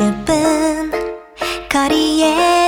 10분 거리에